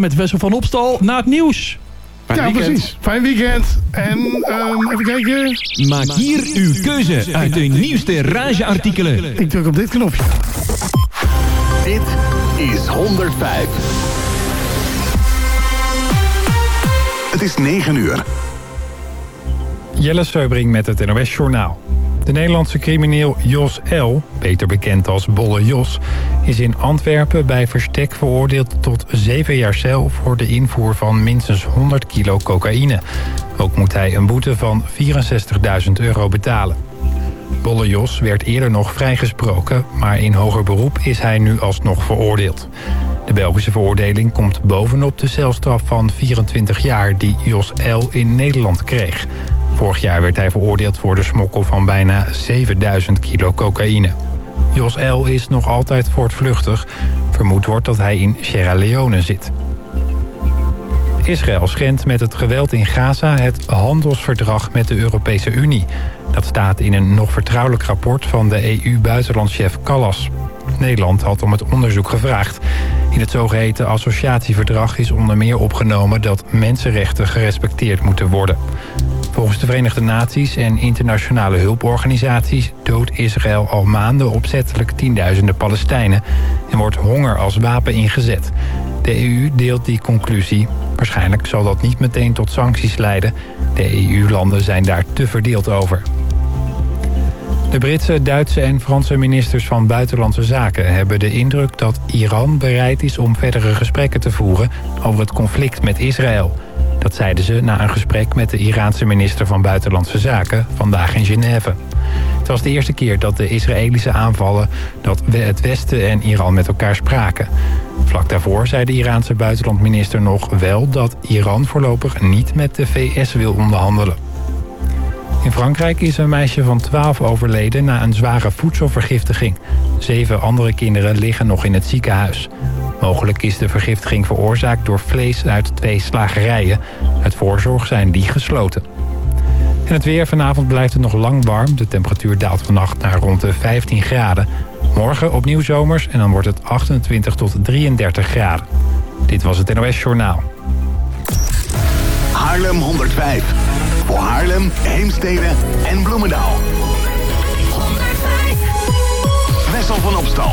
Met Wessel van Opstal naar het nieuws. Fijn ja, weekend. precies. Fijn weekend. En um, even kijken. Maak hier uw keuze uit de nieuwste rageartikelen. Ik druk op dit knopje. Dit is 105. Het is 9 uur. Jelle Seubring met het NOS Journaal. De Nederlandse crimineel Jos L., beter bekend als Bolle Jos... is in Antwerpen bij verstek veroordeeld tot zeven jaar cel... voor de invoer van minstens 100 kilo cocaïne. Ook moet hij een boete van 64.000 euro betalen. Bolle Jos werd eerder nog vrijgesproken... maar in hoger beroep is hij nu alsnog veroordeeld. De Belgische veroordeling komt bovenop de celstraf van 24 jaar... die Jos L. in Nederland kreeg... Vorig jaar werd hij veroordeeld voor de smokkel van bijna 7000 kilo cocaïne. Jos L. is nog altijd voortvluchtig. Vermoed wordt dat hij in Sierra Leone zit. Israël schendt met het geweld in Gaza het handelsverdrag met de Europese Unie. Dat staat in een nog vertrouwelijk rapport van de EU-buitenlandchef Callas. Nederland had om het onderzoek gevraagd. In het zogeheten associatieverdrag is onder meer opgenomen dat mensenrechten gerespecteerd moeten worden. Volgens de Verenigde Naties en internationale hulporganisaties doodt Israël al maanden opzettelijk tienduizenden Palestijnen en wordt honger als wapen ingezet. De EU deelt die conclusie. Waarschijnlijk zal dat niet meteen tot sancties leiden. De EU-landen zijn daar te verdeeld over. De Britse, Duitse en Franse ministers van Buitenlandse Zaken hebben de indruk dat Iran bereid is om verdere gesprekken te voeren over het conflict met Israël. Dat zeiden ze na een gesprek met de Iraanse minister van Buitenlandse Zaken vandaag in Genève. Het was de eerste keer dat de Israëlische aanvallen dat het Westen en Iran met elkaar spraken. Vlak daarvoor zei de Iraanse buitenlandminister nog wel dat Iran voorlopig niet met de VS wil onderhandelen. In Frankrijk is een meisje van 12 overleden na een zware voedselvergiftiging. Zeven andere kinderen liggen nog in het ziekenhuis. Mogelijk is de vergiftiging veroorzaakt door vlees uit twee slagerijen. Uit voorzorg zijn die gesloten. En het weer vanavond blijft het nog lang warm. De temperatuur daalt vannacht naar rond de 15 graden. Morgen opnieuw zomers en dan wordt het 28 tot 33 graden. Dit was het NOS Journaal. Haarlem 105. Voor Haarlem, Heemstede en Bloemendaal. 105. Wessel van Opstal.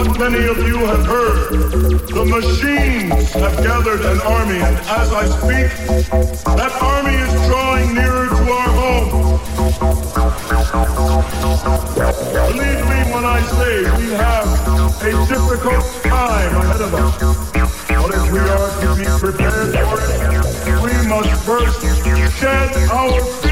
What many of you have heard. The machines have gathered an army, and as I speak, that army is drawing nearer to our home. Believe me when I say we have a difficult time ahead of us. But if we are to be prepared for it, we must first shed our fear